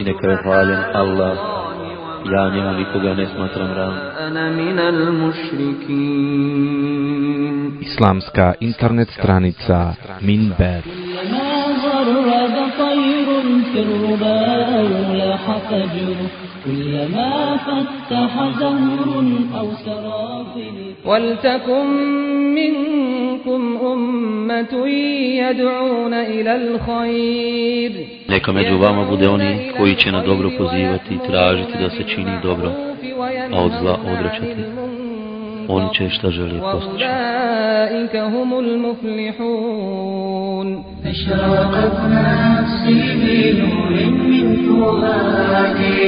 I neka je hvaljen Allah, ja njema nikoga ne smatram ravnim. أنا من المشركين Islamska internet stranica Minber. كلما غرد طير في الربا أو لاح فجر كلما فتح زهر أو سرافل ولتكن منكم أمة يدعون إلى الخير. Neka među vama bude oni koji će na dobro pozivati i tražiti da se čini dobro, a od zla odrećati. Oni će šta želi postići. أولئك هم المفلحون أشرقت نفسي بنور من فؤادي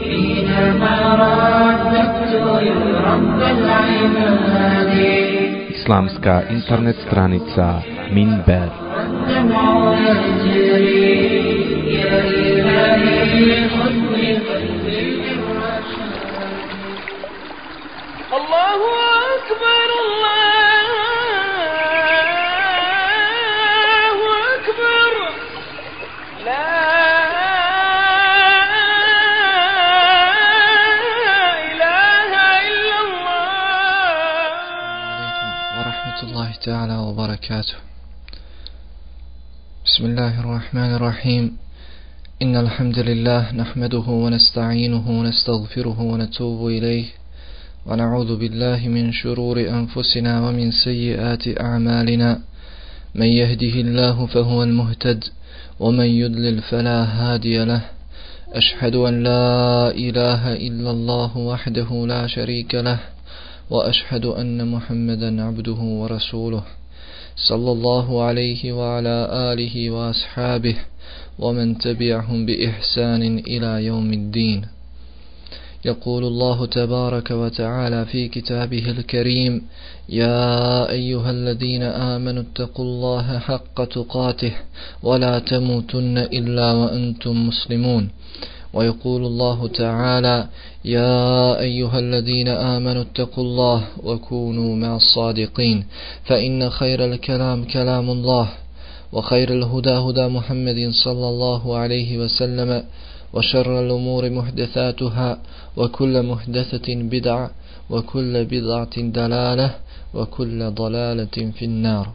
حينما رددت يا رب العباد Islamska internet stranica Minber الله أكبر الله أكبر لا إله إلا الله. ورحمة الله تعالى وبركاته. بسم الله الرحمن الرحيم. إن الحمد لله نحمده ونستعينه ونستغفره ونتوب إليه ونعوذ بالله من شرور أنفسنا ومن سيئات أعمالنا. من يهده الله فهو المهتد ومن يضلل فلا هادي له. أشهد أن لا إله إلا الله وحده لا شريك له وأشهد أن محمدا عبده ورسوله صلى الله عليه وعلى آله وأصحابه ومن تبعهم بإحسان إلى يوم الدين. يقول الله تبارك وتعالى في كتابه الكريم يا أيها الذين آمنوا اتقوا الله حق تقاته ولا تموتن إلا وأنتم مسلمون. ويقول الله تعالى يا أيها الذين آمنوا اتقوا الله وكونوا مع الصادقين. فإن خير الكلام كلام الله وخير الهدى هدى محمد صلى الله عليه وسلم وشر الأمور محدثاتها وكل محدثة بدعة وكل بدعة دلالة وكل ضلالة في النار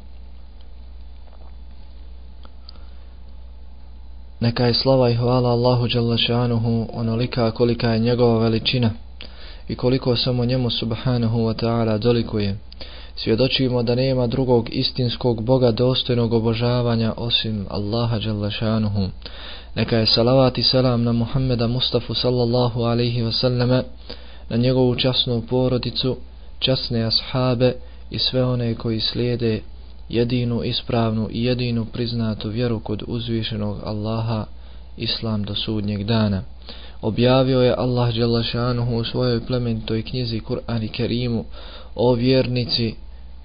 Neka je slava i hvala Allahu Đalešanuhu onolika kolika je njegova veličina i koliko samo njemu subhanahu wa ta'ala dolikuje. Svjedočimo da nema drugog istinskog Boga dostojnog obožavanja osim Allaha Đalešanuhu. Neka je salavat i selam na Muhammeda Mustafa sallallahu alaihi wasallame, na njegovu časnu porodicu, časne ashabe i sve one koji slijede jedinu ispravnu i jedinu priznatu vjeru kod uzvišenog Allaha, Islam do sudnjeg dana. Objavio je Allah Đalašanuhu u svojoj plementoj knjizi Kur'an i Kerimu, o vjernici,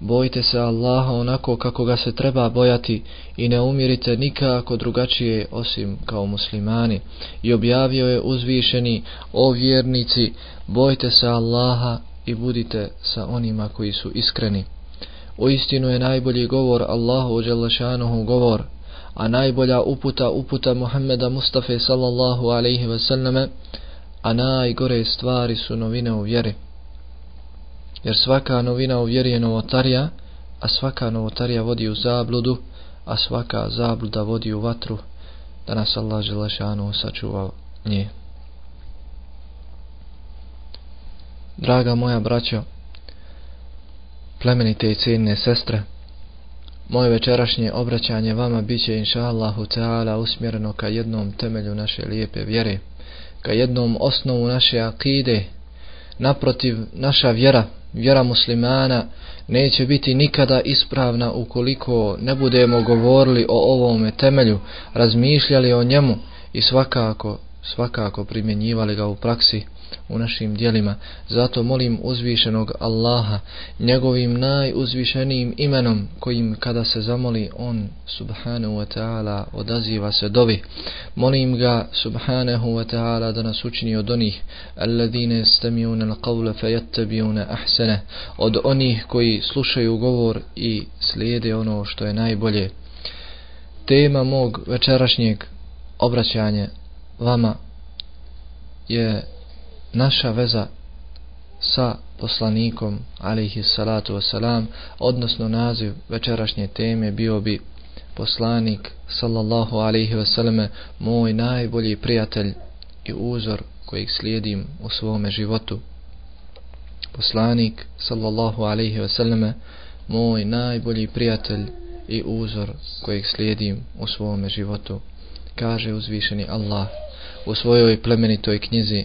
Bojite se Allaha onako kako ga se treba bojati i ne umirite nikako drugačije osim kao muslimani. I objavio je uzvišeni, o vjernici, bojte se Allaha i budite sa onima koji su iskreni. U istinu je najbolji govor Allahu Đelešanuhu govor, a najbolja uputa uputa Muhammeda Mustafa sallallahu alaihi wasallame, a najgore stvari su novine u vjeri jer svaka novina u vjeri je novotarija, a svaka novotarija vodi u zabludu, a svaka zabluda vodi u vatru, da nas Allah želešanu sačuva nje. Draga moja braćo, plemenite i cijenine sestre, moje večerašnje obraćanje vama bit će inša Allahu Teala usmjereno ka jednom temelju naše lijepe vjere, ka jednom osnovu naše akide, naprotiv naša vjera, vjera muslimana, neće biti nikada ispravna ukoliko ne budemo govorili o ovome temelju, razmišljali o njemu i svakako, svakako primjenjivali ga u praksi u našim dijelima. Zato molim uzvišenog Allaha, njegovim najuzvišenijim imenom, kojim kada se zamoli on, subhanahu wa ta'ala, odaziva se dovi. Molim ga, subhanahu wa ta'ala, da nas učini od onih, alladine stamijuna l'qavle fejattabijuna ahsene, od onih koji slušaju govor i slijede ono što je najbolje. Tema mog večerašnjeg obraćanja vama je naša veza sa poslanikom alihi salatu wasalam, odnosno naziv večerašnje teme bio bi poslanik sallallahu alihi wasalame, moj najbolji prijatelj i uzor kojeg slijedim u svome životu. Poslanik sallallahu alihi wasalame, moj najbolji prijatelj i uzor kojeg slijedim u svome životu. Kaže uzvišeni Allah u svojoj plemenitoj knjizi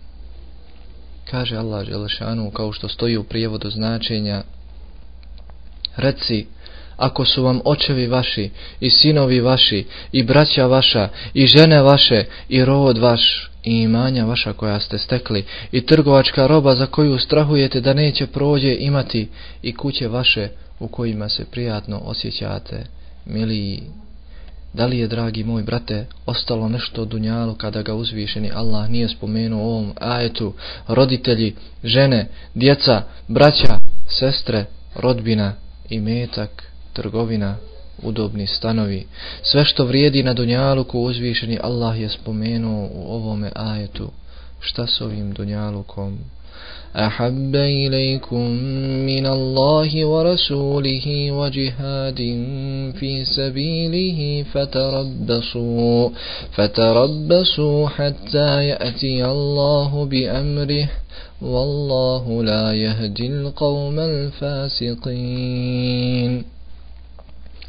kaže Allah Želešanu kao što stoji u prijevodu značenja reci ako su vam očevi vaši i sinovi vaši i braća vaša i žene vaše i rod vaš i imanja vaša koja ste stekli i trgovačka roba za koju strahujete da neće prođe imati i kuće vaše u kojima se prijatno osjećate miliji Da li je, dragi moj brate, ostalo nešto dunjalu kada ga uzvišeni Allah nije spomenuo u ovom ajetu, roditelji, žene, djeca, braća, sestre, rodbina imetak, trgovina, udobni stanovi. Sve što vrijedi na dunjalu ko uzvišeni Allah je spomenuo u ovome ajetu. Šta s ovim dunjalukom? أحب إليكم من الله ورسوله وجهاد في سبيله فتربصوا فتربصوا حتى يأتي الله بأمره والله لا يهدي القوم الفاسقين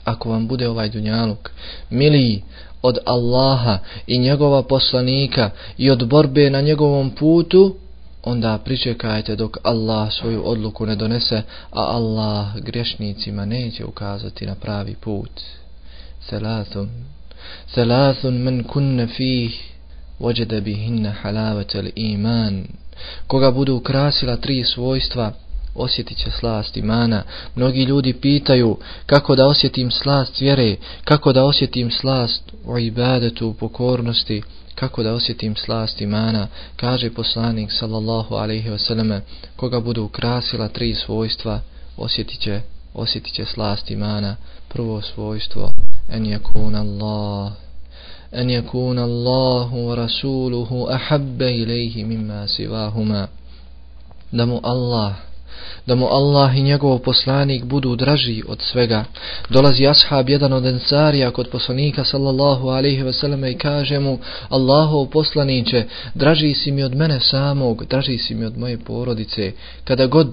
Ako vam bude ovaj dunjaluk miliji od Allaha i njegova poslanika i od borbe na njegovom putu, onda pričekajte dok Allah svoju odluku ne donese, a Allah grešnicima neće ukazati na pravi put. Selathun, selathun men kunne fih, vođede bihinne halavatel iman. Koga budu ukrasila tri svojstva, osjetit će slast imana. Mnogi ljudi pitaju kako da osjetim slast vjere, kako da osjetim slast u ibadetu, u pokornosti, kako da osjetim slast imana, kaže poslanik sallallahu alaihi wasallam, koga budu ukrasila tri svojstva, osjetit će, osjetit će slast imana. Prvo svojstvo, en yakun Allah, en yakun Allahu wa rasuluhu ahabbe ilaihi mimma sivahuma, da mu Allah, da mu Allah i njegov poslanik budu draži od svega. Dolazi ashab jedan od ensarija kod poslanika sallallahu alaihi wasallam i kaže mu Allahov poslaniće, draži si mi od mene samog, draži si mi od moje porodice. Kada god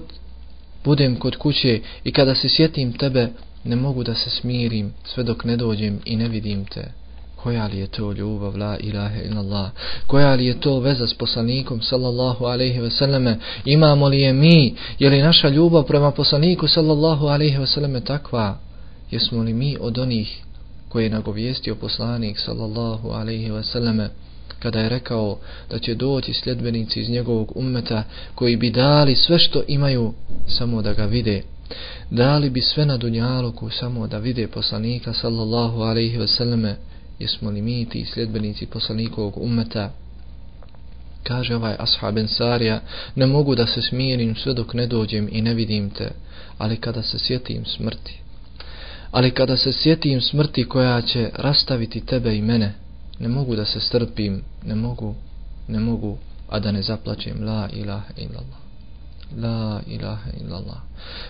budem kod kuće i kada se sjetim tebe, ne mogu da se smirim sve dok ne dođem i ne vidim te koja li je to ljubav? La ilaha illallah. Koja li je to veza s poslanikom sallallahu alaihi wasallame? Imamo li je mi? Je li naša ljubav prema poslaniku sallallahu alaihi wasallame takva? Jesmo li mi od onih koje je nagovijestio poslanik sallallahu alaihi wasallame kada je rekao da će doći sljedbenici iz njegovog ummeta koji bi dali sve što imaju samo da ga vide. Dali bi sve na dunjaluku samo da vide poslanika sallallahu alaihi wasallame jesmo li mi ti sljedbenici poslanikovog ummeta? Kaže ovaj ashab Ensarija ne mogu da se smirim sve dok ne dođem i ne vidim te ali kada se sjetim smrti. Ali kada se sjetim smrti koja će rastaviti tebe i mene ne mogu da se strpim ne mogu ne mogu a da ne zaplaćem la ilaha illallah. La ilaha illallah.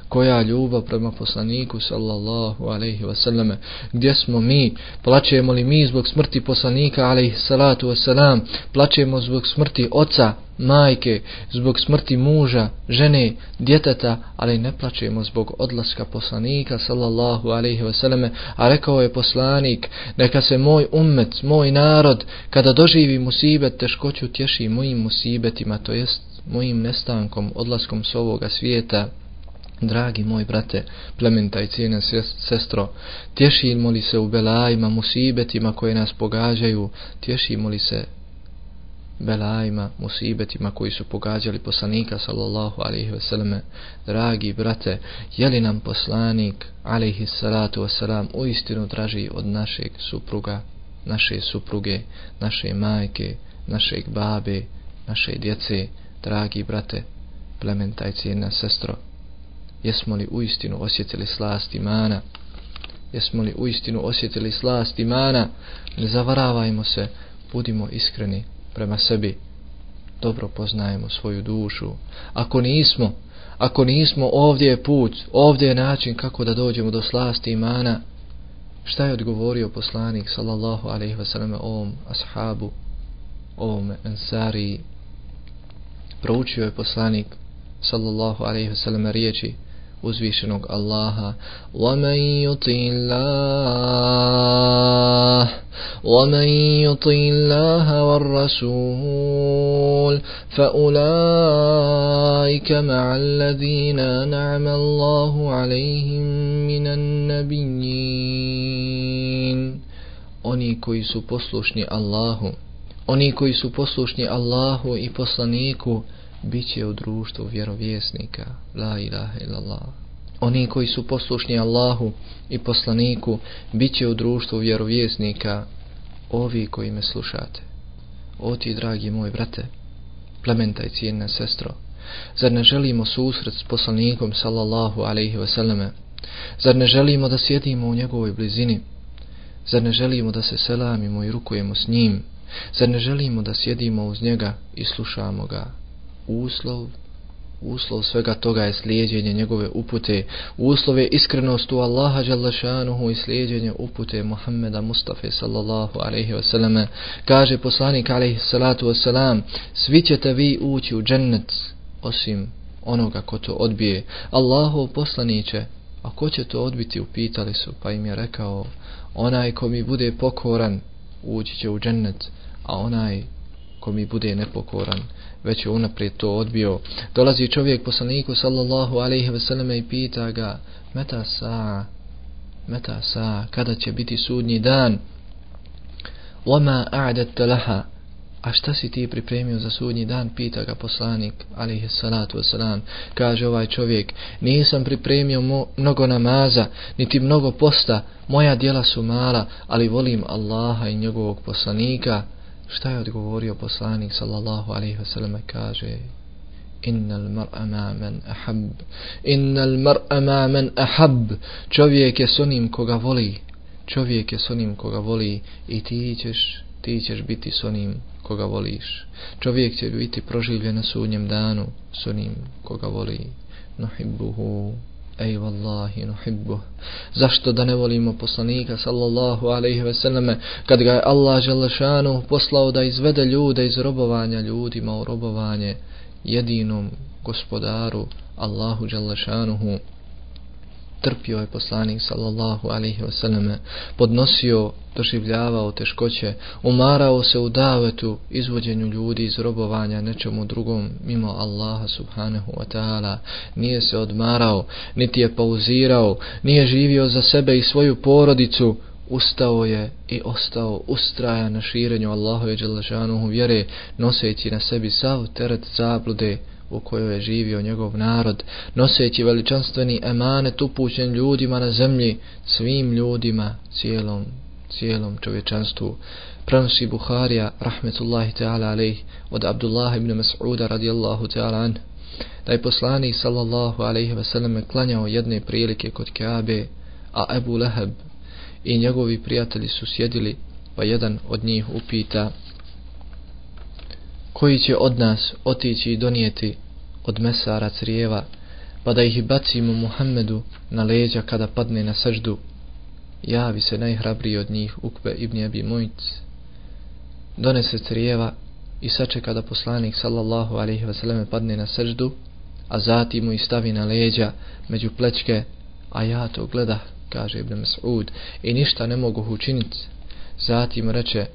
Koja ljubav prema poslaniku sallallahu alaihi wasallame. Gdje smo mi? Plaćemo li mi zbog smrti poslanika alaihi salatu wasalam? Plaćemo zbog smrti oca, majke, zbog smrti muža, žene, djeteta, ali ne plaćemo zbog odlaska poslanika sallallahu alaihi wasallame. A rekao je poslanik, neka se moj ummet, moj narod, kada doživi musibet, teškoću tješi mojim musibetima, to jest mojim nestankom, odlaskom s ovoga svijeta, dragi moj brate, plementa i cijena sestro, tješimo li se u belajima, musibetima koje nas pogađaju, tješimo li se belajima, musibetima koji su pogađali poslanika sallallahu alaihi vseleme, dragi brate, je li nam poslanik alaihi salatu wasalam u istinu traži od našeg supruga, naše supruge, naše majke, našeg babe, naše djece, dragi brate, plementa i cijena sestro, jesmo li uistinu osjetili slast imana, jesmo li uistinu osjetili slast imana, ne zavaravajmo se, budimo iskreni prema sebi, dobro poznajemo svoju dušu, ako nismo, ako nismo, ovdje je put, ovdje je način kako da dođemo do slasti imana, šta je odgovorio poslanik sallallahu alaihi wasallam ovom ashabu, ovom ensariji, proučio je poslanik sallallahu alejhi ve sellem riječi uzvišenog Allaha وَمَنْ يُطِعِ اللَّهَ وَمَنْ يُطِعِ اللَّهَ وَالرَّسُولَ فَأُولَئِكَ مَعَ الَّذِينَ نَعْمَ اللَّهُ عَلَيْهِمْ مِنَ النَّبِيِّينَ Oni koji su poslušni Allahu Oni koji su poslušni Allahu i poslaniku bit će u društvu vjerovjesnika. La ilaha illallah. Oni koji su poslušni Allahu i poslaniku bit će u društvu vjerovjesnika. Ovi koji me slušate. O ti, dragi moj brate, plementa i cijena sestro, zar ne želimo susret s poslanikom sallallahu alaihi wasallame? Zar ne želimo da sjedimo u njegovoj blizini? Zar ne želimo da se selamimo i rukujemo s njim? Zar ne želimo da sjedimo uz njega i slušamo ga? Uslov, uslov svega toga je slijedjenje njegove upute. Uslov je iskrenost u Allaha Đalašanuhu i slijedjenje upute Muhammeda Mustafa sallallahu alaihi wasallam. Kaže poslanik alaihi salatu wasalam, svi ćete vi ući u džennet osim onoga ko to odbije. Allahov poslaniće, a ko će to odbiti upitali su, pa im je rekao, onaj ko mi bude pokoran, ući će u džennet, a onaj ko mi bude nepokoran, već je unaprijed to odbio. Dolazi čovjek poslaniku sallallahu alaihi wasallam i pita ga, meta sa, meta sa, kada će biti sudnji dan? Wama a'dat laha, a šta si ti pripremio za sudnji dan? Pita ga poslanik, alaihi salatu wasalam. Kaže ovaj čovjek, nisam pripremio mo mnogo namaza, niti mnogo posta, moja djela su mala, ali volim Allaha i njegovog poslanika, Šta je odgovorio poslanik sallallahu alaihi ve sallam? Kaže Innal mar'a ma man ahab. Innal mar'a ma man ahab. Čovjek je s onim koga voli. Čovjek je s onim koga voli I ti ćeš, ti ćeš biti s onim koga voliš. Čovjek će biti proživljen na sudnjem danu S onim koga voli. Nuhibbuhu ej vallahi nuhibbu. Zašto da ne volimo poslanika sallallahu alaihi ve selleme kad ga je Allah želešanu poslao da izvede ljude iz robovanja ljudima u robovanje jedinom gospodaru Allahu želešanuhu trpio je poslanik sallallahu alaihi wasallam podnosio, doživljavao teškoće, umarao se u davetu izvođenju ljudi iz robovanja nečemu drugom mimo Allaha subhanahu wa ta'ala, nije se odmarao, niti je pauzirao, nije živio za sebe i svoju porodicu. Ustao je i ostao ustraja na širenju Allahove Đelešanuhu vjere, noseći na sebi sav teret zablude u kojoj je živio njegov narod, noseći veličanstveni emanet upućen ljudima na zemlji, svim ljudima, cijelom, cijelom čovječanstvu. Prenosi Buharija, rahmetullahi ta'ala alaih, od Abdullah ibn Mas'uda radijallahu ta'ala an, da je poslanik sallallahu alaihi ve selleme klanjao jedne prilike kod Kaabe, a Ebu Leheb i njegovi prijatelji su sjedili, pa jedan od njih upita koji će od nas otići i donijeti od mesara crijeva, pa da ih bacimo Muhammedu na leđa kada padne na seždu, Javi se najhrabriji od njih, Ukbe ibn Abi Mujc. Donese crijeva i sačeka da poslanik sallallahu alaihi wasallam padne na seždu, a zatim mu i stavi na leđa među plečke, a ja to gleda, kaže Ibn Mas'ud, i ništa ne mogu učiniti. Zatim reče,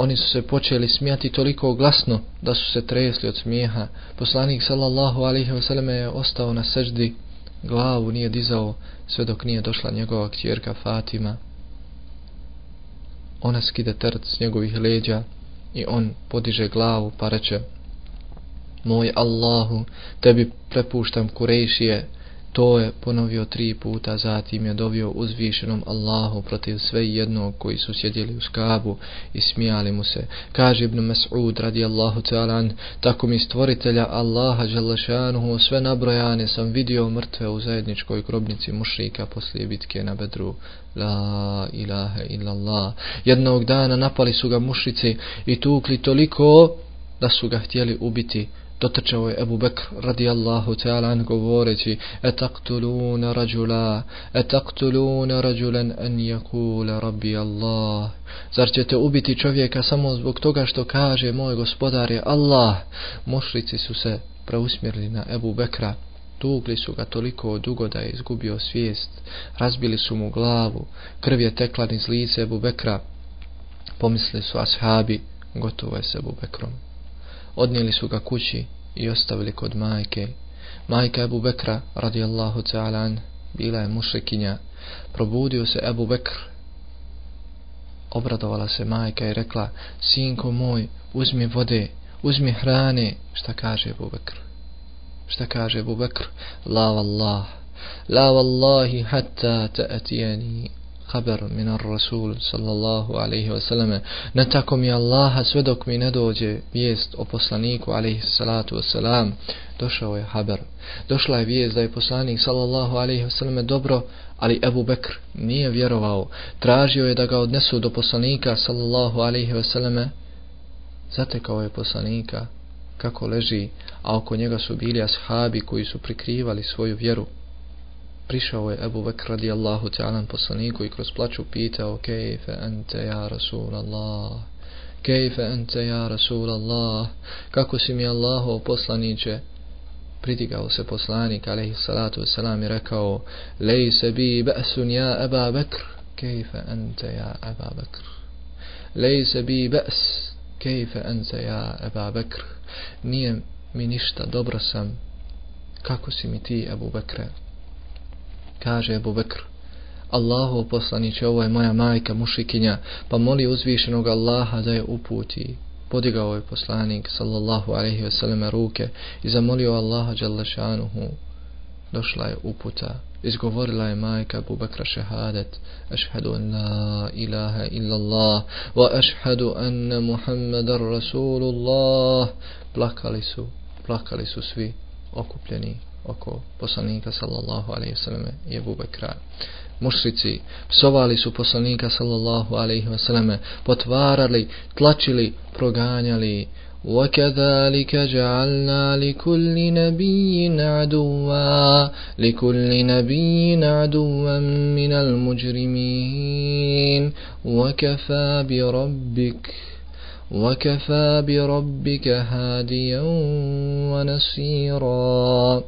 oni su se počeli smijati toliko glasno da su se tresli od smijeha. Poslanik sallallahu alaihi wasallam je ostao na seždi, glavu nije dizao sve dok nije došla njegova kćerka Fatima. Ona skide tert s njegovih leđa i on podiže glavu pa reče Moj Allahu, tebi prepuštam kurejšije, To je ponovio tri puta, zatim je dovio uzvišenom Allahu protiv sve jednog koji su sjedili u skabu i smijali mu se. Kaže Ibn Mas'ud radijallahu ta'ala tako mi stvoritelja Allaha želešanuhu sve nabrojane sam vidio mrtve u zajedničkoj grobnici mušrika poslije bitke na bedru. La ilaha illallah. Jednog dana napali su ga mušici i tukli toliko da su ga htjeli ubiti dotrčao je ovaj Ebu Bekr radijallahu ta'ala an govoreći etaktuluna rađula etaktuluna rađulen an jakula rabbi Allah. Zar ćete ubiti čovjeka samo zbog toga što kaže moj gospodar je Allah. Mušrici su se preusmjerili na Ebu Bekra. Tugli su ga toliko dugo da je izgubio svijest, razbili su mu glavu, krv je tekla niz lice Ebu Bekra. Pomislili su ashabi, gotovo je s Ebu Bekrom odnijeli su ga kući i ostavili kod majke. Majka Ebu Bekra, radijallahu ta'ala bila je mušrikinja. Probudio se Ebu Bekr. Obradovala se majka i rekla, sinko moj, uzmi vode, uzmi hrane. Šta kaže Ebu Bekr? Šta kaže Ebu Bekr? La vallah, la vallahi hatta ta'atijani haber min ar rasul sallallahu alaihi wasallam ne tako mi Allaha sve dok mi ne dođe vijest o poslaniku alaihi salatu wasalam došao je haber. Došla je vijest da je poslanik sallallahu alaihi wasallam dobro ali Ebu Bekr nije vjerovao. Tražio je da ga odnesu do poslanika sallallahu alaihi wasallam zatekao je poslanika kako leži a oko njega su bili ashabi koji su prikrivali svoju vjeru prišao je Ebu Bekr radijallahu ta'ala poslaniku i kroz plaću pitao kejfe ente ja Rasulallah? Kejfe ente ja Rasulallah? Kako si mi Allaho poslaniće? Pridigao se poslanik alaihi salatu wasalam i rekao lejse bi ba'sun ja Eba Bekr. Kejfe ente ja Eba Bekr. Lejse bi ba's kejfe ente ja Eba Bekr. Nije mi ništa dobro sam. Kako si mi ti Ebu Bekre? Kaže Abu Bekr Allahu poslaniće, ovo je moja majka mušikinja, pa moli uzvišenog Allaha da je uputi. Podigao je poslanik, sallallahu alaihi ve selleme, ruke i zamolio Allaha dželašanuhu. Došla je uputa. Izgovorila je majka Abu Bekra šehadet. Ašhadu an la ilaha illa Allah wa ašhadu anna Muhammedar Rasulullah. Plakali su, plakali su svi okupljeni oko poslanika sallallahu alaihi wasallam i Ebu Bekra. Mušrici psovali su poslanika sallallahu alaihi wasallam, potvarali, tlačili, proganjali. وكذلك جعلنا لكل نبي عدوا لكل نبي عدوا من المجرمين وكفى بربك وكفى بربك هاديا ونصيرا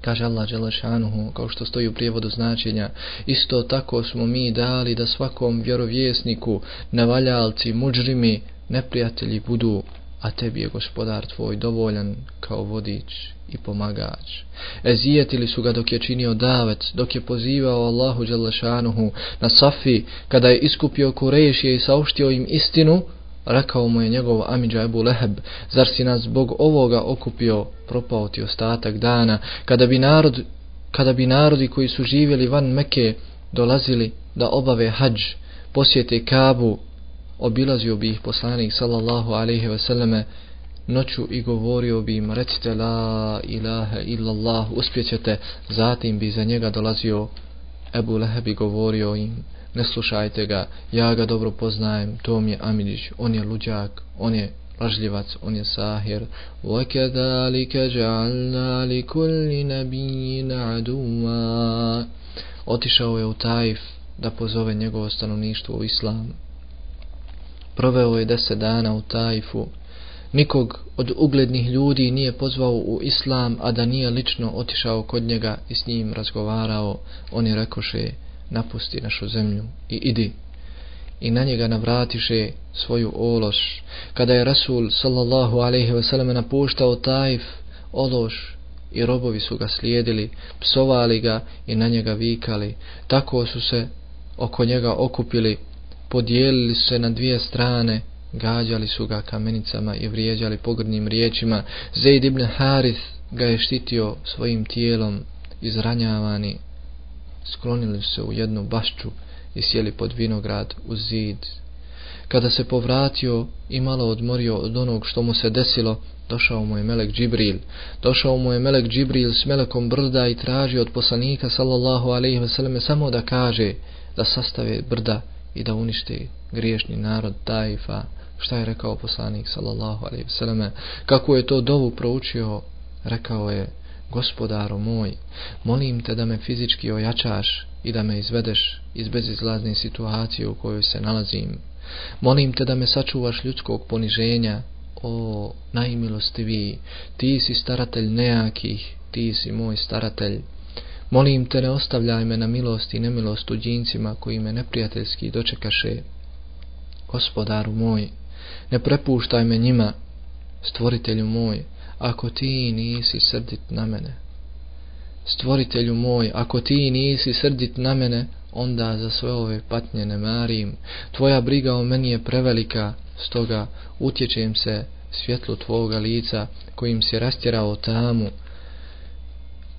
Kaže Allah Đelešanuhu, kao što stoji u prijevodu značenja, isto tako smo mi dali da svakom vjerovjesniku, navaljalci, muđrimi, neprijatelji budu a tebi je gospodar tvoj dovoljan kao vodič i pomagač. Ezijetili su ga dok je činio davet, dok je pozivao Allahu Đelešanuhu na Safi, kada je iskupio Kurešije i sauštio im istinu, rekao mu je njegov Amidža Ebu Leheb, zar si nas zbog ovoga okupio, propao ti ostatak dana, kada bi, narod, kada bi narodi koji su živjeli van Meke dolazili da obave hađ, posjete Kabu, obilazio bi ih poslanik sallallahu alaihi ve selleme noću i govorio bi im recite la ilaha illallah uspjećete zatim bi za njega dolazio Ebu Leheb i govorio im ne slušajte ga ja ga dobro poznajem to mi je Amidić on je luđak on je lažljivac on je sahir وَكَذَلِكَ جَعَلْنَا لِكُلِّ نَبِيِّنَ عَدُومًا otišao je u Taif da pozove njegovo stanovništvo u islam proveo je deset dana u Tajfu. Nikog od uglednih ljudi nije pozvao u islam, a da nije lično otišao kod njega i s njim razgovarao. On je rekoše, napusti našu zemlju i idi. I na njega navratiše svoju ološ. Kada je Rasul sallallahu alaihi ve selleme napuštao Tajf, ološ i robovi su ga slijedili, psovali ga i na njega vikali. Tako su se oko njega okupili podijelili se na dvije strane, gađali su ga kamenicama i vrijeđali pogrdnim riječima. Zaid ibn Harith ga je štitio svojim tijelom, izranjavani. Sklonili se u jednu bašću i sjeli pod vinograd u zid. Kada se povratio i malo odmorio od onog što mu se desilo, došao mu je Melek Džibril. Došao mu je Melek Džibril s Melekom brda i traži od poslanika sallallahu alaihi ve selleme samo da kaže da sastave brda i da uništi griješni narod Taifa, šta je rekao poslanik sallallahu alejhi ve selleme, kako je to dovu proučio, rekao je: Gospodaru moj, molim te da me fizički ojačaš i da me izvedeš iz bezizlazne situacije u kojoj se nalazim. Molim te da me sačuvaš ljudskog poniženja, o najmilostiviji, ti si staratelj nejakih, ti si moj staratelj. Molim te ne ostavljaj me na milost i nemilost tuđincima koji me neprijateljski dočekaše. Gospodaru moj, ne prepuštaj me njima, stvoritelju moj, ako ti nisi srdit na mene. Stvoritelju moj, ako ti nisi srdit na mene, onda za sve ove patnje ne marim. Tvoja briga o meni je prevelika, stoga utječem se svjetlu tvoga lica kojim si rastjerao tamu,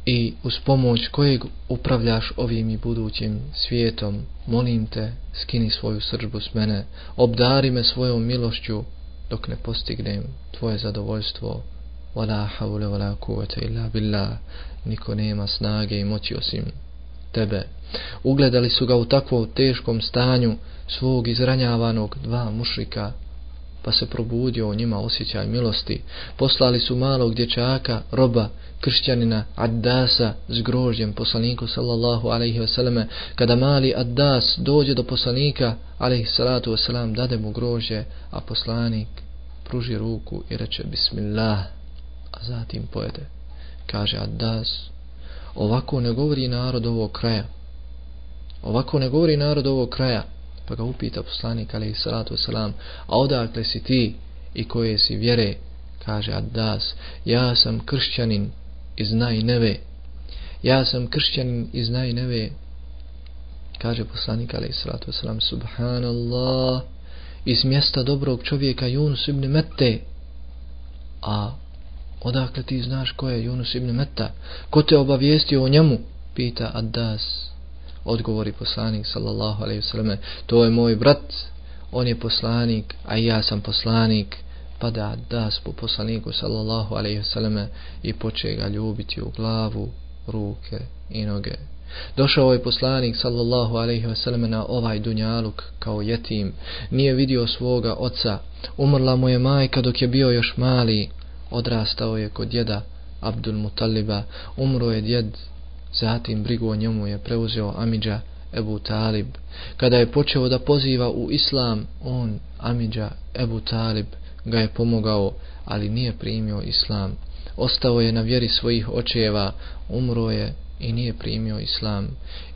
i uz pomoć kojeg upravljaš ovim i budućim svijetom, molim te, skini svoju sržbu s mene, obdari me svojom milošću dok ne postignem tvoje zadovoljstvo. Wala hawla wala kuvvete illa billah. Niko nema snage i moći osim tebe. Ugledali su ga u takvom teškom stanju svog izranjavanog dva mušrika pa se probudio u njima osjećaj milosti. Poslali su malog dječaka, roba, kršćanina Addasa s grožđem poslaniku sallallahu alaihi vseleme Kada mali Addas dođe do poslanika alaihi salatu vselam dade mu grožje, a poslanik pruži ruku i reče Bismillah, a zatim pojede. Kaže Addas, ovako ne govori narod ovog kraja. Ovako ne govori narod ovog kraja. Pa ga upita poslanik alaihi salatu wasalam, a odakle si ti i koje si vjere, kaže Addas, ja sam kršćanin iz Najneve, ja sam kršćanin iz Najneve, kaže poslanik alaihi salatu wasalam, subhanallah, iz mjesta dobrog čovjeka Yunus ibn Mette, a odakle ti znaš ko je Yunus ibn Meta? ko te obavijestio o njemu, pita Adas. odgovori poslanik sallallahu alejhi ve selleme to je moj brat on je poslanik a ja sam poslanik. Pa da po poslaniku sallallahu alejhi ve selleme i poče ga ljubiti u glavu ruke i noge. Došao je poslanik sallallahu alejhi ve selleme na ovaj dunjaluk kao jetim, nije vidio svoga oca, umrla mu je majka dok je bio još mali, odrastao je kod djeda Abdul Mutaliba, umro je djed Zatim brigu o njemu je preuzeo Amidža Ebu Talib. Kada je počeo da poziva u islam, on, Amidža Ebu Talib, ga je pomogao, ali nije primio islam. Ostao je na vjeri svojih očeva, umro je i nije primio islam.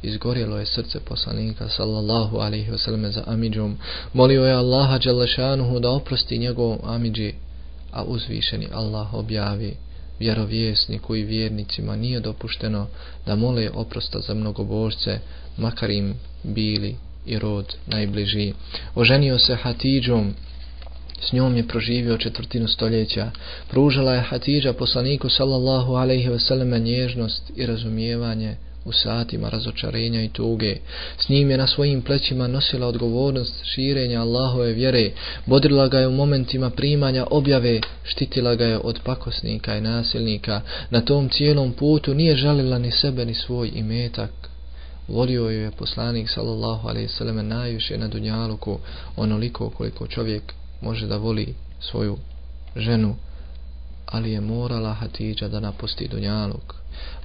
Izgorjelo je srce poslanika sallallahu alaihi wasallam za Amidžom. Molio je Allaha Đalešanuhu da oprosti njegovom Amidži, a uzvišeni Allah objavi vjerovjesniku i vjernicima nije dopušteno da mole oprosta za mnogobožce, makar im bili i rod najbliži. Oženio se Hatidžom, s njom je proživio četvrtinu stoljeća. Pružala je Hatidža poslaniku sallallahu alaihi veseleme nježnost i razumijevanje u satima razočarenja i tuge. S njim je na svojim plećima nosila odgovornost širenja Allahove vjere, bodrila ga je u momentima primanja objave, štitila ga je od pakosnika i nasilnika. Na tom cijelom putu nije žalila ni sebe ni svoj imetak. Volio ju je poslanik sallallahu alaihi sallam najviše na dunjaluku, onoliko koliko čovjek može da voli svoju ženu, ali je morala Hatidža da napusti dunjaluk.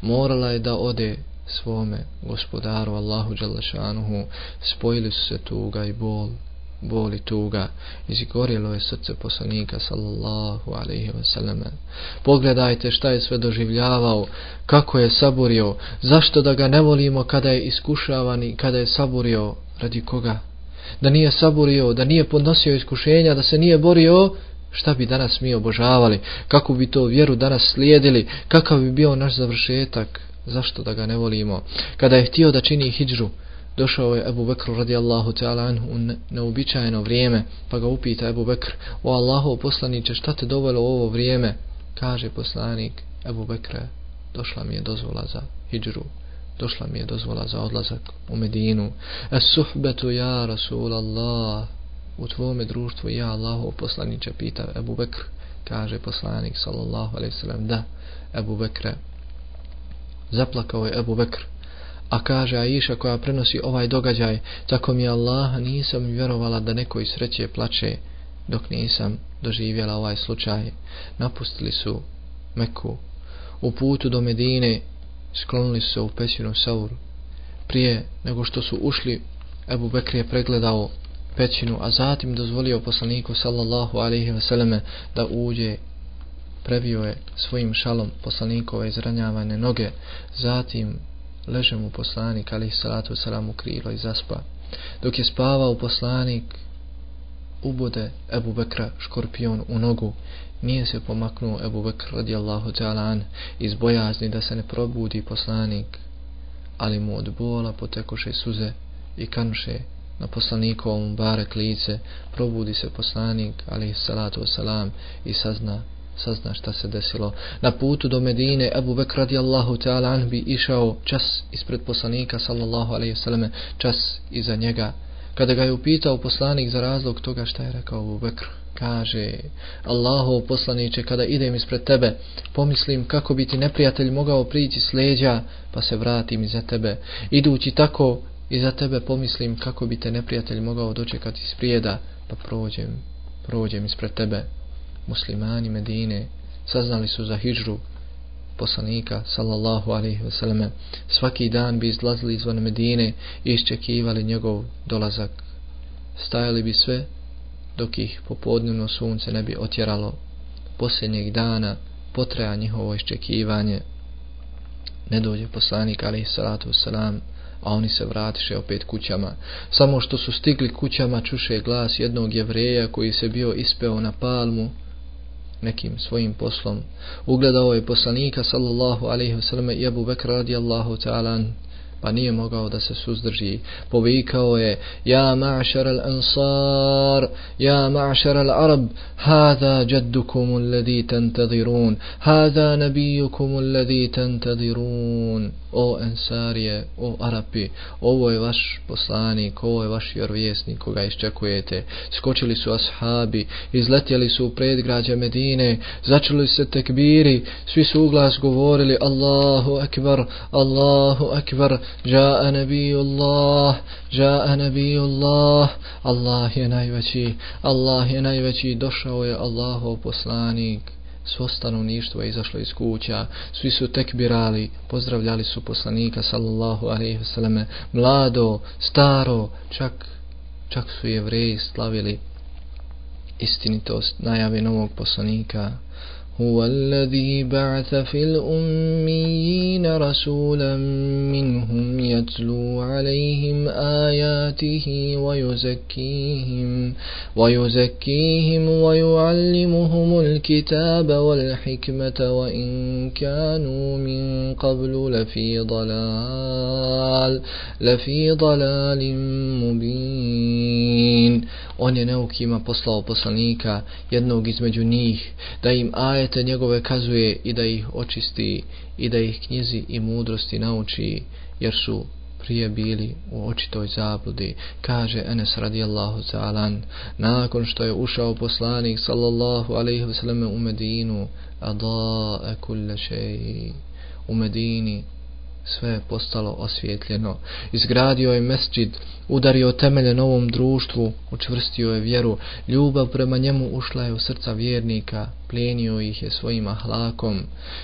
Morala je da ode svome gospodaru Allahu Đalešanuhu, spojili su se tuga i bol, boli i tuga, izgorjelo je srce poslanika sallallahu alaihi wasallam. Pogledajte šta je sve doživljavao, kako je saburio, zašto da ga ne volimo kada je iskušavan i kada je saburio, radi koga? Da nije saburio, da nije podnosio iskušenja, da se nije borio, šta bi danas mi obožavali, kako bi to vjeru danas slijedili, kakav bi bio naš završetak, zašto da ga ne volimo. Kada je htio da čini hijđru, došao je Ebu Bekr radijallahu ta'ala anhu u neobičajeno vrijeme, pa ga upita Ebu Bekr, o Allahov poslaniće, šta te dovelo u ovo vrijeme? Kaže poslanik Ebu Bekre, došla mi je dozvola za hijđru, došla mi je dozvola za odlazak u Medinu. Es suhbetu ja Rasulallah, u tvome društvu ja Allahov poslaniće pita Ebu Bekr, kaže poslanik sallallahu alaihi sallam, da, Ebu Bekre, zaplakao je Ebu Bekr. A kaže Aisha koja prenosi ovaj događaj, tako mi Allah nisam vjerovala da neko iz sreće plače dok nisam doživjela ovaj slučaj. Napustili su Meku. U putu do Medine sklonili su se u pećinu Saur. Prije nego što su ušli, Ebu Bekr je pregledao pećinu, a zatim dozvolio poslaniku sallallahu alaihi vseleme da uđe prebio je svojim šalom poslanikove izranjavane noge, zatim leže mu poslanik, ali salatu salam u krilo i zaspa. Dok je spavao poslanik, ubode Ebu Bekra škorpion u nogu, nije se pomaknuo Ebu Bekr radijallahu ta'ala iz bojazni da se ne probudi poslanik, ali mu od bola potekoše suze i kanuše na poslanikovom barek lice, probudi se poslanik, ali salatu salam i sazna sazna šta se desilo. Na putu do Medine, Abu Bekr radijallahu ta'ala an bi išao čas ispred poslanika sallallahu alaihi vseleme, čas iza njega. Kada ga je upitao poslanik za razlog toga šta je rekao Abu Bekr, kaže Allahu poslaniće kada idem ispred tebe pomislim kako bi ti neprijatelj mogao prići s leđa pa se vratim iza tebe idući tako iza tebe pomislim kako bi te neprijatelj mogao dočekati s prijeda pa prođem prođem ispred tebe muslimani Medine saznali su za hijđru poslanika sallallahu alaihi wasallam. Svaki dan bi izlazili izvan Medine i iščekivali njegov dolazak. Stajali bi sve dok ih popodnevno sunce ne bi otjeralo. Posljednjeg dana potreja njihovo iščekivanje. Ne dođe poslanik alaihi salatu wasalam a oni se vratiše opet kućama. Samo što su stigli kućama čuše glas jednog jevreja koji se bio ispeo na palmu nekim svojim poslom. Ugledao je poslanika sallallahu alaihi wasallam i Abu Bekra radijallahu ta'ala pa nije mogao da se suzdrži. Povikao je, ja ma'šar al-ansar, ja ma'šar al-arab, hada jaddukum alladhi tantadirun, hada nabijukum alladhi tantadirun. O ensarije, o arapi, ovo je vaš poslanik, ovo je vaš vjerovjesnik koga iščekujete. Skočili su ashabi, izletjeli su u predgrađe Medine, začeli se tekbiri, svi su uglas govorili Allahu akbar, Allahu akbar, جاء نبي الله جاء نبي الله الله je najveći الله je najveći. Došao je Allahov poslanik. Svo stanovništvo je izašlo iz kuća, svi su tekbirali, pozdravljali su poslanika sallallahu alaihi selleme, mlado, staro, čak, čak su jevreji slavili istinitost najave novog poslanika. هو الذي بعث في الأميين رسولا منهم يتلو عليهم آياته ويزكيهم ويزكيهم ويعلمهم الكتاب والحكمة وإن كانوا من قبل لفي ضلال لفي ضلال مبين. On je neukima poslao poslanika, jednog između njih, da im ajete njegove kazuje i da ih očisti i da ih knjizi i mudrosti nauči, jer su prije bili u očitoj zabludi, kaže Enes radijallahu ta'alan, nakon što je ušao poslanik sallallahu alaihi wasallam u Medinu, a da e kulle šeji, u Medini sve je postalo osvjetljeno. Izgradio je mesđid, udario temelje novom društvu, učvrstio je vjeru, ljubav prema njemu ušla je u srca vjernika, plijenio ih je svojim ahlakom,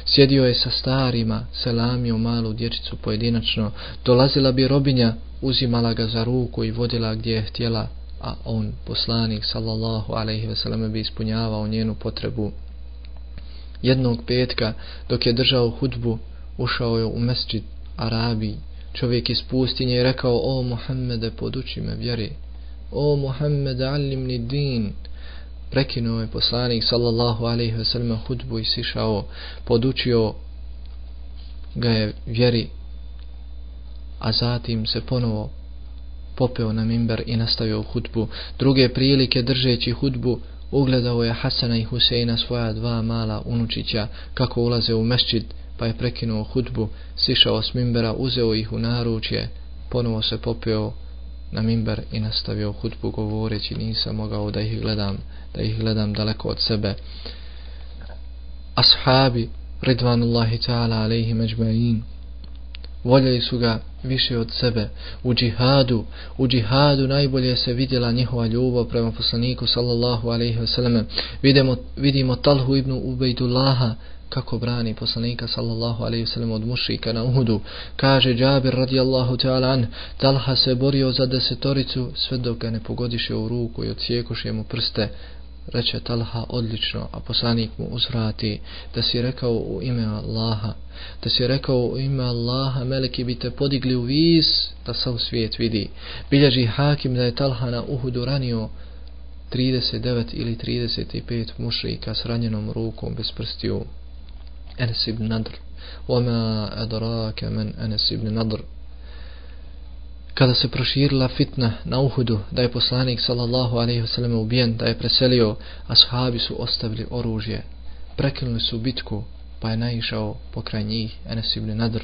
sjedio je sa starima, selamio malu dječicu pojedinačno, dolazila bi robinja, uzimala ga za ruku i vodila gdje je htjela, a on, poslanik, sallallahu alaihi veselame, bi ispunjavao njenu potrebu. Jednog petka, dok je držao hudbu, ušao je u mesđid Arabi, čovjek iz pustinje i rekao, o Muhammede, poduči me vjeri. O Muhammede, alimni din. Prekinuo je poslanik, sallallahu alaihi wasallam, hudbu i sišao, podučio ga je vjeri, a zatim se ponovo popeo na mimber i nastavio hudbu. Druge prilike držeći hudbu, ugledao je Hasana i Huseina svoja dva mala unučića kako ulaze u mešćid pa je prekinuo hudbu, sišao s mimbera, uzeo ih u naručje, ponovo se popeo na mimber i nastavio hudbu govoreći nisam mogao da ih gledam, da ih gledam daleko od sebe. Ashabi, ridvanullahi ta'ala alaihi međma'in, voljeli su ga više od sebe. U džihadu, u džihadu najbolje se vidjela njihova ljubav prema poslaniku sallallahu alaihi wasallam. Vidimo, vidimo Talhu ibn Ubejdullaha, kako brani poslanika sallallahu alaihi wasallam od mušika na Uhudu. Kaže Džabir radijallahu ta'ala an, Talha se borio za desetoricu sve dok ga ne pogodiše u ruku i odsjekuše mu prste. Reče Talha odlično, a poslanik mu uzvrati da si rekao u ime Allaha, da si rekao u ime Allaha, meleki bi te podigli u vis da sav svijet vidi. Bilježi hakim da je Talha na Uhudu ranio 39 ili 35 mušrika s ranjenom rukom bez prstiju. Enes ibn Nadr. Wama adraka man Enes ibn Nadr. Kada se proširila fitna na Uhudu, da je poslanik sallallahu alaihi wasallam ubijen, da je preselio, ashabi su ostavili oružje. Prekinuli su bitku, pa je naišao pokraj njih Enes ibn Nadr.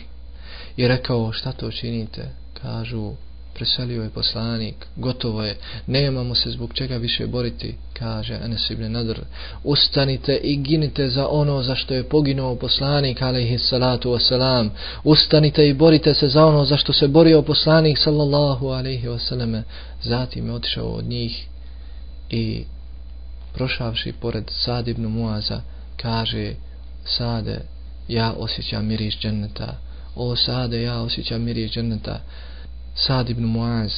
I rekao, šta to činite? Kažu, preselio je poslanik, gotovo je, nemamo se zbog čega više boriti, kaže Enes ibn Nadr. Ustanite i ginite za ono za što je poginuo poslanik, alaihi salatu wasalam. Ustanite i borite se za ono za što se borio poslanik, sallallahu alaihi wasalame. Zatim je otišao od njih i prošavši pored Sad ibn Muaza, kaže, Sade, ja osjećam miris dženneta. O Sade, ja osjećam miris dženneta. Sad ibn Muaz,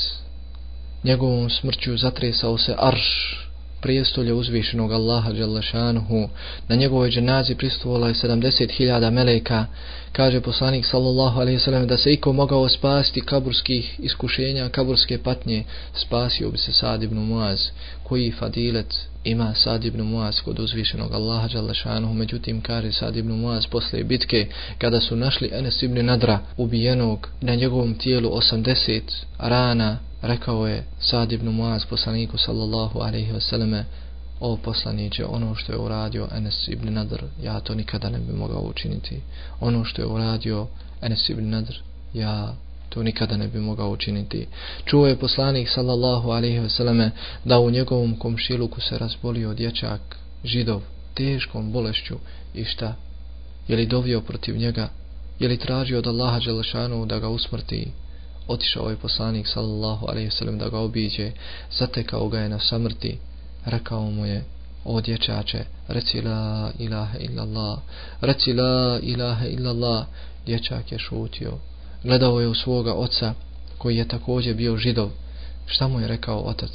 njegovom smrću zatresao se arš, prijestolje uzvišenog Allaha Đalešanuhu, na njegovoj dženazi pristupovala je 70.000 meleka, kaže poslanik sallallahu alaihi sallam da se iko mogao spasti kaburskih iskušenja, kaburske patnje, spasio bi se Sad ibn Muaz, koji fadilet ima Sad ibn Muaz kod uzvišenog Allaha Đalešanuhu, međutim kaže Sad ibn Muaz posle bitke, kada su našli Enes ibn Nadra, ubijenog na njegovom tijelu 80 rana, rekao je Sad ibn Muaz poslaniku sallallahu alaihi wasallame, o poslaniće, ono što je uradio Enes ibn Nadr, ja to nikada ne bi mogao učiniti. Ono što je uradio Enes ibn Nadr, ja to nikada ne bi mogao učiniti. Čuo je poslanik sallallahu alaihi wasallame da u njegovom komšiluku se razbolio dječak židov teškom bolešću i šta? Je li dovio protiv njega? Je li tražio od Allaha Đelešanu da ga usmrti? Otišao je poslanik sallallahu alejhi ve sellem da ga obiđe, zatekao ga je na samrti, rekao mu je: "O dječače, reci la ilaha illallah, reci la ilaha illallah, Dječak je šutio. Gledao je u svoga oca, koji je također bio židov. Šta mu je rekao otac?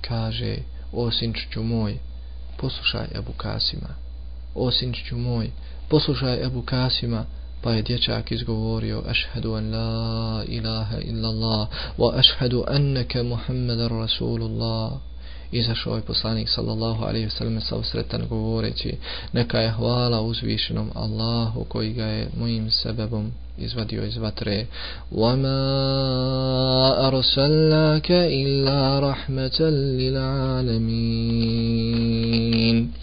Kaže: "O sinčiću moj, poslušaj Ebu Kasima." o sinčiću moj, poslušaj Ebu Kasima, pa je dječak izgovorio ašhedu an la ilaha illa Allah wa ašhedu anneke Muhammedan Rasulullah izašao je poslanik sallallahu alaihi wasallam sa usretan govoreći neka je hvala uzvišenom Allahu koji ga je mojim sebebom izvadio iz vatre وَمَا أَرْسَلْنَاكَ إِلَّا رَحْمَةً لِلْعَالَمِينَ a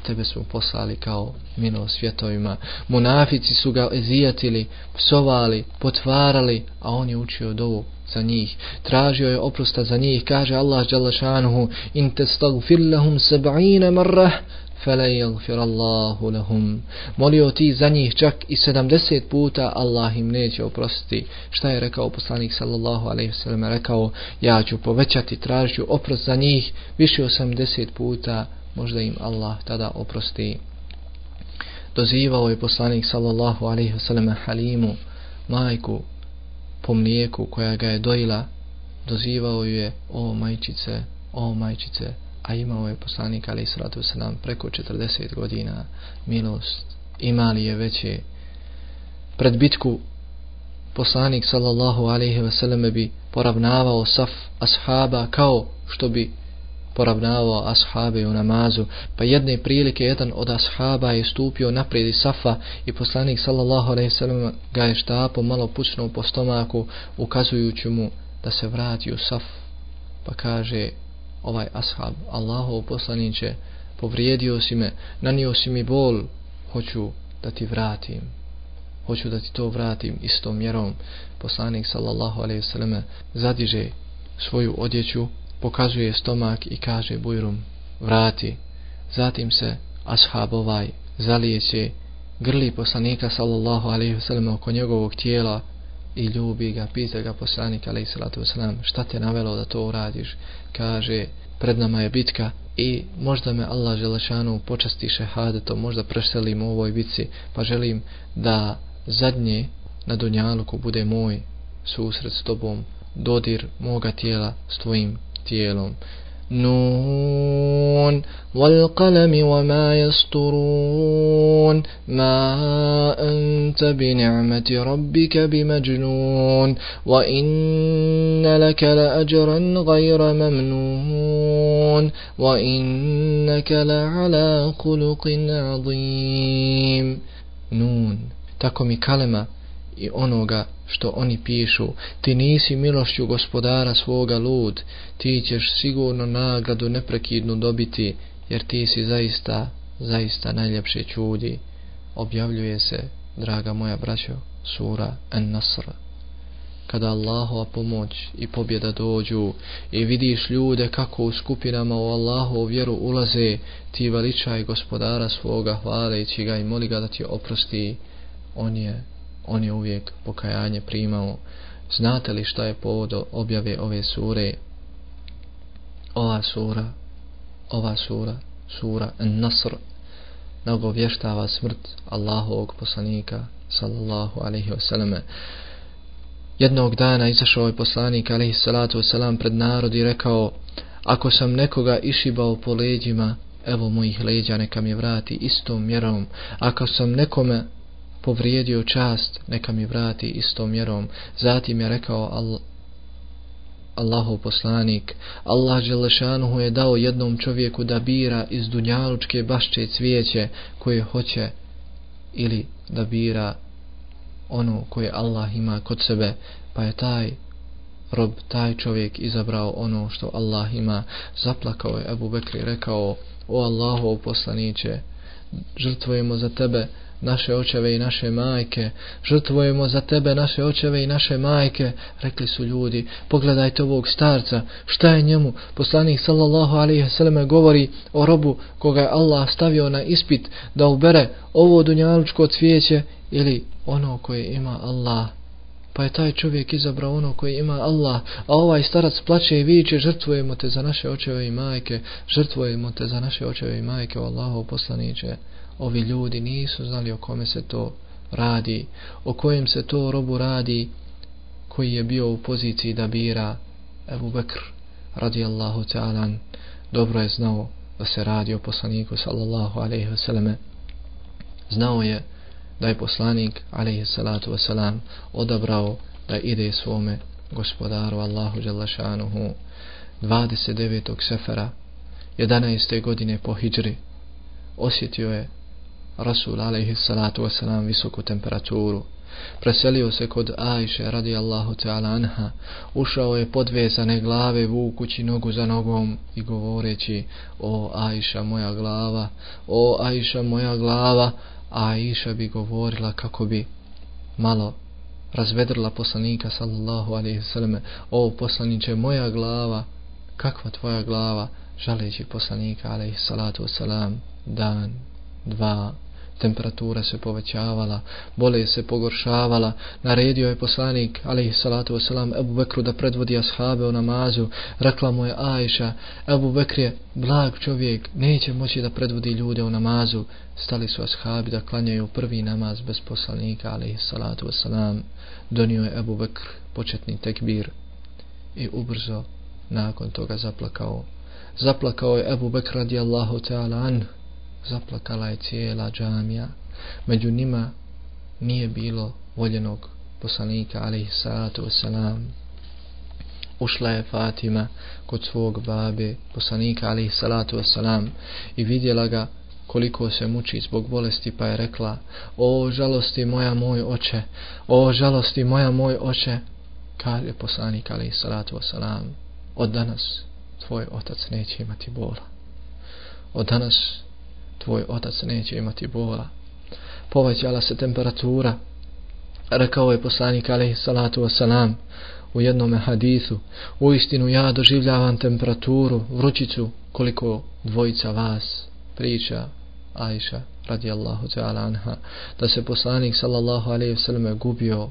tebe smo poslali kao mino svjetovima. Munafici su ga zijatili, psovali, potvarali, a on je učio dovu za njih. Tražio je oprosta za njih, kaže Allah Đalašanuhu, in te stagfir lahum seba'ine marrah, fele jagfir Allahu lahum. Molio ti za njih čak i sedamdeset puta, Allah im neće oprostiti. Šta je rekao poslanik sallallahu alaihi sallam? Rekao, ja ću povećati, tražio oprost za njih više osamdeset puta, možda im Allah tada oprosti. Dozivao je poslanik sallallahu alaihi wasallam Halimu, majku po mlijeku koja ga je dojila, dozivao je o majčice, o majčice, a imao je poslanik alaihi sallatu wasallam preko 40 godina milost, imali je veće. Pred bitku poslanik sallallahu alaihi wasallam bi poravnavao saf ashaba kao što bi poravnavao ashabe u namazu, pa jedne prilike jedan od ashaba je stupio naprijed iz safa i poslanik sallallahu alaihi sallam ga je štapom malo pucnuo po stomaku ukazujući mu da se vrati u saf. Pa kaže ovaj ashab Allahov poslaniće povrijedio si me, nanio si mi bol hoću da ti vratim hoću da ti to vratim istom mjerom. Poslanik sallallahu alaihi sallam zadiže svoju odjeću pokazuje stomak i kaže bujrum, vrati. Zatim se ashab ovaj zalijeće, grli poslanika sallallahu alaihi wasallam oko njegovog tijela i ljubi ga, pita ga poslanik alaihi salatu wasallam, šta te navelo da to uradiš? Kaže, pred nama je bitka i možda me Allah želešanu počasti šehadetom, možda preselim u ovoj bitci, pa želim da zadnje na Dunjaluku bude moj susret s tobom, dodir moga tijela s tvojim tijelom. Nun wal qalami wa ma yasturun ma anta bi ni'mati rabbika bi majnun wa inna laka la ajran ghayra mamnun wa innaka la ala khuluqin azim Nun tako mi kalema i onoga što oni pišu, ti nisi milošću gospodara svoga lud, ti ćeš sigurno nagradu neprekidnu dobiti, jer ti si zaista, zaista najljepši čudi. Objavljuje se, draga moja braćo, sura An-Nasr. Kada Allahova pomoć i pobjeda dođu i vidiš ljude kako u skupinama u Allahovu vjeru ulaze, ti veličaj gospodara svoga hvaleći ga i moli ga da ti oprosti, on je on je uvijek pokajanje primao. Znate li šta je povod objave ove sure? Ova sura, ova sura, sura An-Nasr, nagovještava smrt Allahovog poslanika, sallallahu alaihi wasallam. Jednog dana izašao je poslanik, alaihi salatu wasalam, pred narod i rekao, ako sam nekoga išibao po leđima, evo mojih leđa neka mi vrati istom mjerom. Ako sam nekome povrijedio čast, neka mi vrati istom mjerom. Zatim je rekao Al Allahov poslanik, Allah Želešanuhu je dao jednom čovjeku da bira iz dunjalučke bašče cvijeće koje hoće ili da bira ono koje Allah ima kod sebe, pa je taj rob, taj čovjek izabrao ono što Allah ima. Zaplakao je Ebu Bekri, rekao, o Allahov poslaniće, žrtvujemo za tebe, naše očeve i naše majke, žrtvujemo za tebe naše očeve i naše majke, rekli su ljudi, pogledajte ovog starca, šta je njemu, poslanik sallallahu alaihi sallam govori o robu koga je Allah stavio na ispit da ubere ovo dunjalučko cvijeće ili ono koje ima Allah. Pa je taj čovjek izabrao ono koje ima Allah, a ovaj starac plaće i viče, žrtvujemo te za naše očeve i majke, žrtvujemo te za naše očeve i majke, o Allahu poslaniće ovi ljudi nisu znali o kome se to radi, o kojem se to robu radi koji je bio u poziciji da bira Ebu Bekr radijallahu ta'ala dobro je znao da se radi o poslaniku sallallahu alaihi vseleme znao je da je poslanik alaihi salatu vselam odabrao da ide svome gospodaru Allahu Đalašanuhu 29. sefera 11. godine po hijri osjetio je Rasul alaihi salatu wasalam visoku temperaturu. Preselio se kod Ajše radi Allahu ta'ala anha. Ušao je podvezane glave vukući nogu za nogom i govoreći o Ajša moja glava o Ajša moja glava. A Ajša bi govorila kako bi malo razvedrila poslanika sallallahu alaihi sallam. O poslaniće moja glava kakva tvoja glava? Žaleći poslanika alaihi salatu wasalam dan, dva, temperatura se povećavala, bole se pogoršavala, naredio je poslanik, alaihi salatu wasalam, Ebu Bekru da predvodi ashabe u namazu, rekla mu je Ajša, Ebu Bekr je blag čovjek, neće moći da predvodi ljude u namazu, stali su ashabi da klanjaju prvi namaz bez poslanika, alaihi salatu wasalam, donio je Ebu Bekr početni tekbir i ubrzo nakon toga zaplakao. Zaplakao je Ebu Bekr radijallahu ta'ala anhu, zaplakala je cijela džamija. Među njima nije bilo voljenog poslanika, alaihi salatu wasalam. Ušla je Fatima kod svog babe, poslanika, alaihi salatu wasalam, i vidjela ga koliko se muči zbog bolesti, pa je rekla, o žalosti moja moj oče, o žalosti moja moj oče, kaže poslanik, alaihi salatu wasalam, od danas tvoj otac neće imati bola. Od danas tvoj otac neće imati bola. Povećala se temperatura. Rekao je poslanik alaihi salatu wasalam u jednom hadisu. U istinu ja doživljavam temperaturu, vrućicu, koliko dvojica vas priča Ajša radijallahu ta'ala anha da se poslanik sallallahu alaihi wasalam gubio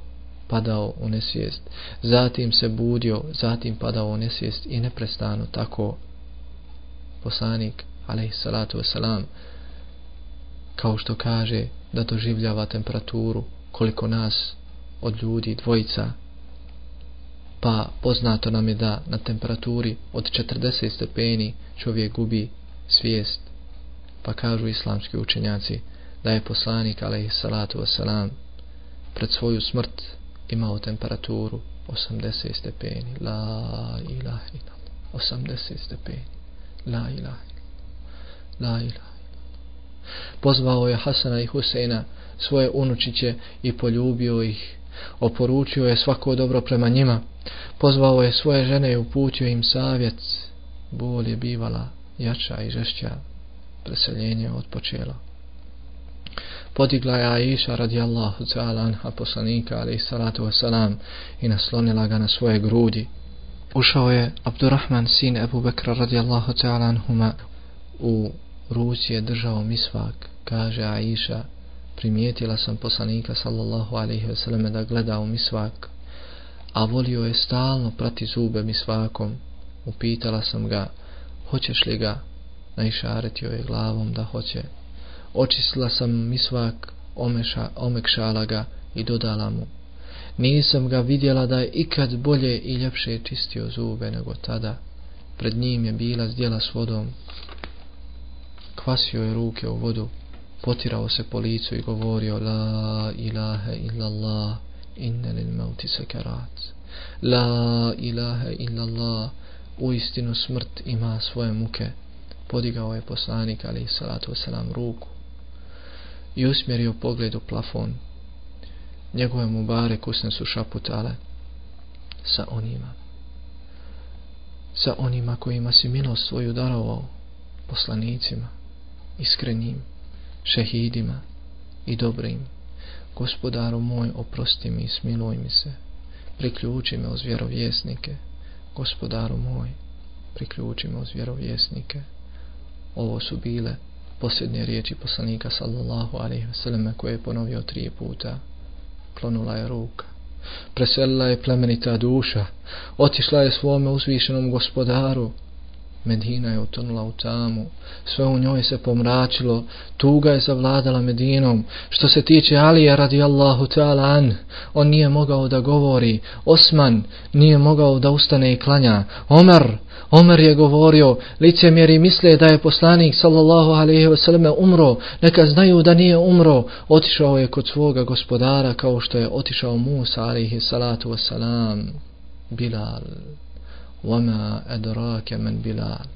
padao u nesvijest zatim se budio zatim padao u nesvijest i neprestano tako poslanik alaihi salatu wasalam kao što kaže da doživljava temperaturu koliko nas od ljudi dvojica. Pa poznato nam je da na temperaturi od 40 stepeni čovjek gubi svijest. Pa kažu islamski učenjaci da je poslanik alaihi salatu wasalam pred svoju smrt imao temperaturu 80 stepeni. La ilaha illallah. 80 stepeni. La ilaha la ilaha pozvao je Hasana i Huseina svoje unučiće i poljubio ih. Oporučio je svako dobro prema njima. Pozvao je svoje žene i uputio im savjet. Bol je bivala jača i žešća preseljenje odpočelo podigla je Aisha radijallahu ta'ala anha poslanika ali salatu wasalam i naslonila ga na svoje grudi. Ušao je Abdurrahman sin Ebu Bekra radijallahu ta'ala anhuma u ruci je držao misvak, kaže Aisha, primijetila sam poslanika sallallahu alaihi ve selleme da gleda u misvak, a volio je stalno prati zube misvakom. Upitala sam ga, hoćeš li ga? Naišaretio je glavom da hoće. Očistila sam misvak, omeša, omekšala ga i dodala mu. Nisam ga vidjela da je ikad bolje i ljepše čistio zube nego tada. Pred njim je bila zdjela s vodom, kvasio je ruke u vodu, potirao se po licu i govorio La ilaha illallah, inne lil mauti sekarat. La ilaha illallah, u istinu smrt ima svoje muke. Podigao je poslanik, ali salatu wasalam, ruku i usmjerio pogled u plafon. Njegove mu bare kusne su šaputale sa onima. Sa onima kojima si milost svoju darovao, poslanicima, iskrenim, šehidima i dobrim. Gospodaru moj, oprosti mi i smiluj mi se. Priključi me uz vjerovjesnike. Gospodaru moj, priključi me uz vjerovjesnike. Ovo su bile posljednje riječi poslanika sallallahu alaihi vseleme koje je ponovio tri puta. Klonula je ruka. Preselila je plemenita duša. Otišla je svome uzvišenom gospodaru Medina je utonula u tamu, sve u njoj se pomračilo, tuga je zavladala Medinom. Što se tiče Alija radijallahu ta'ala an, on nije mogao da govori, Osman nije mogao da ustane i klanja, Omer, Omer je govorio, licemjeri misle da je poslanik sallallahu alaihi wasallam umro, neka znaju da nije umro, otišao je kod svoga gospodara kao što je otišao Musa alaihi salatu wasalam, Bilal. وَمَا أَدْرَاكَ مَنْ بِلَالِ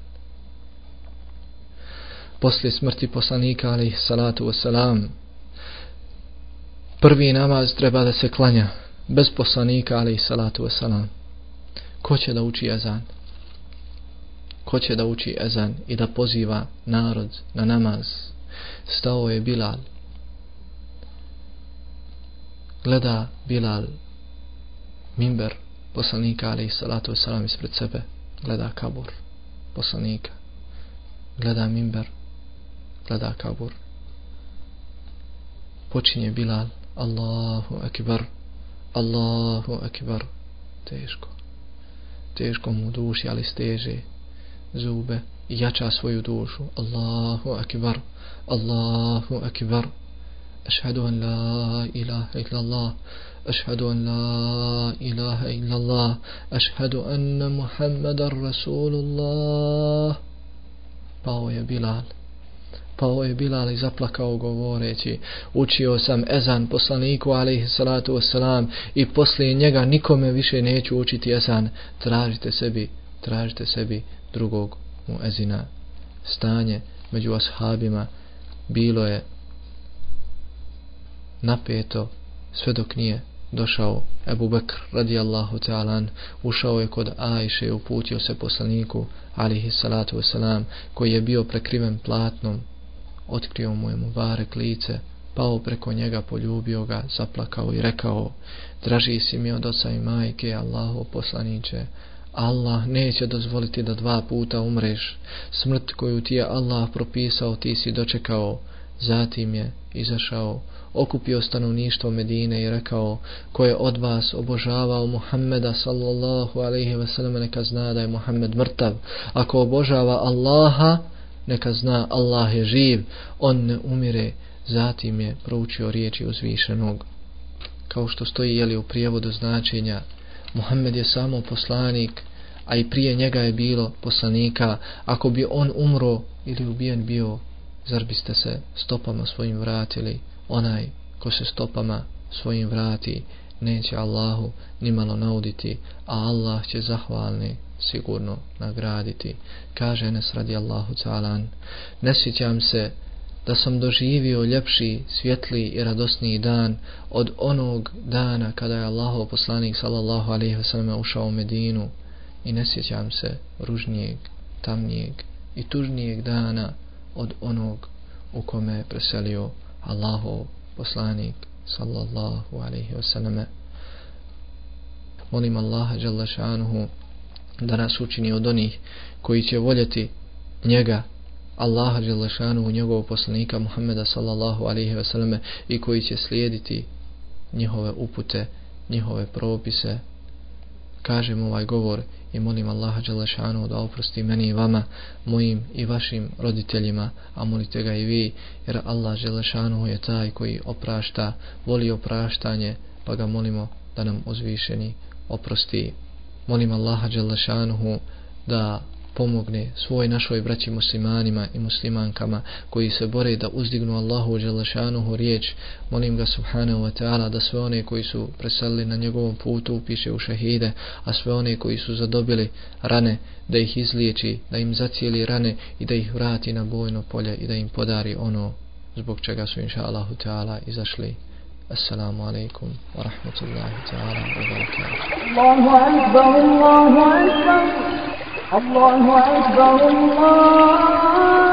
Poslije smrti poslanika, alaih salatu wasalam, prvi namaz treba da se klanja bez poslanika, alaih salatu wasalam. Ko će da uči ezan? Ko će da uči ezan i da poziva narod na namaz? Stao je Bilal. Gleda Bilal mimber poslanika ali salatu wasalam ispred sebe gleda kabur poslanika. Gleda mimber gleda kabur. Počinje Bilal Allahu akbar Allahu akbar. Teško teško mu duši ali steže zube i jača svoju dušu. Allahu akbar Allahu akbar. Ašhadu an la ilaha illallah. Allah أشهد أن لا إله إلا الله أشهد أن محمد رسول الله pao je Bilal pao je Bilal i zaplakao govoreći učio sam ezan poslaniku alaihi salatu wasalam i poslije njega nikome više neću učiti ezan tražite sebi tražite sebi drugog mu ezina stanje među ashabima bilo je napeto sve dok nije došao Ebu Bekr radijallahu ta'alan, ušao je kod Ajše i uputio se poslaniku alihi salatu wasalam, koji je bio prekriven platnom, otkrio mu je mu lice, pao preko njega, poljubio ga, zaplakao i rekao, draži si mi od oca i majke, Allahu poslaniće, Allah neće dozvoliti da dva puta umreš, smrt koju ti je Allah propisao, ti si dočekao, zatim je izašao, okupio stanovništvo Medine i rekao ko je od vas obožavao Muhammeda sallallahu alaihi ve sellem neka zna da je Muhammed mrtav. Ako obožava Allaha neka zna Allah je živ on ne umire. Zatim je proučio riječi uzvišenog. Kao što stoji jeli u prijevodu značenja Muhammed je samo poslanik a i prije njega je bilo poslanika. Ako bi on umro ili ubijen bio zar biste se stopama svojim vratili? Onaj ko se stopama svojim vrati neće Allahu nimalo nauditi a Allah će zahvalni sigurno nagraditi. Kaže Enes radi Allahu ta'alan, ne sjećam se da sam doživio ljepši, svjetli i radosniji dan od onog dana kada je Allahov poslanik sallallahu alaihi wasallam ušao u Medinu. I ne sjećam se ružnijeg, tamnijeg i tužnijeg dana od onog u kome preselio Allahov poslanik sallallahu alaihi wasallam molim Allaha jalla šanuhu da nas učini od onih koji će voljeti njega Allaha jalla šanuhu njegovog poslanika Muhammeda sallallahu alaihi wasallam i koji će slijediti njihove upute njihove propise kažem ovaj govor i molim Allaha Đalešanu da oprosti meni i vama, mojim i vašim roditeljima, a molite ga i vi, jer Allah Đalešanu je taj koji oprašta, voli opraštanje, pa ga molimo da nam uzvišeni oprosti. Molim Allaha Đalešanu da pomogne svoj našoj braći muslimanima i muslimankama koji se bore da uzdignu Allahu Đelešanuhu riječ. Molim ga subhanahu wa ta'ala da sve one koji su preselili na njegovom putu upiše u šehide, a sve one koji su zadobili rane da ih izliječi, da im zacijeli rane i da ih vrati na bojno polje i da im podari ono zbog čega su inša Allahu ta'ala izašli. Assalamu عليكم wa الله تعالى وبركاته الله Allahu الله Allahu. الله أكبر الله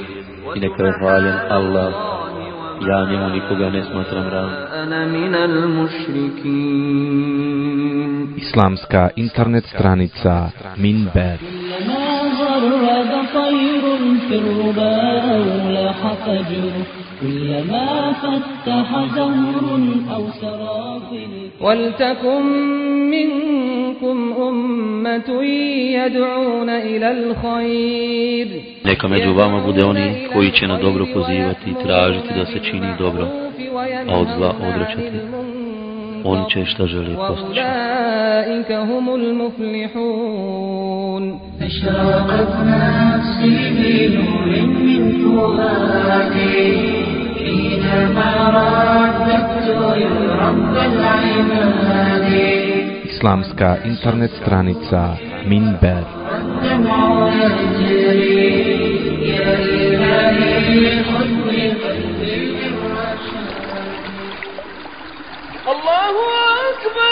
I neka je hvaljen Allah. Ja njemu nikoga ne smatram ravnim. أنا من المشركين Islamska internet stranica Minber كلما غرد طير في الربا أو لاح فجر كلما فتح زهر أو الكون ولتكن منكم أمة يدعون إلى الخير Neka među vama bude oni koji će na dobro pozivati i tražiti da se čini dobro, a od zla odrećati. Oni će šta žele postići. وأولئك هم المفلحون أشرقت نفسي بنور من فؤادي Islamska internet stranica Minber. Allahu akbar!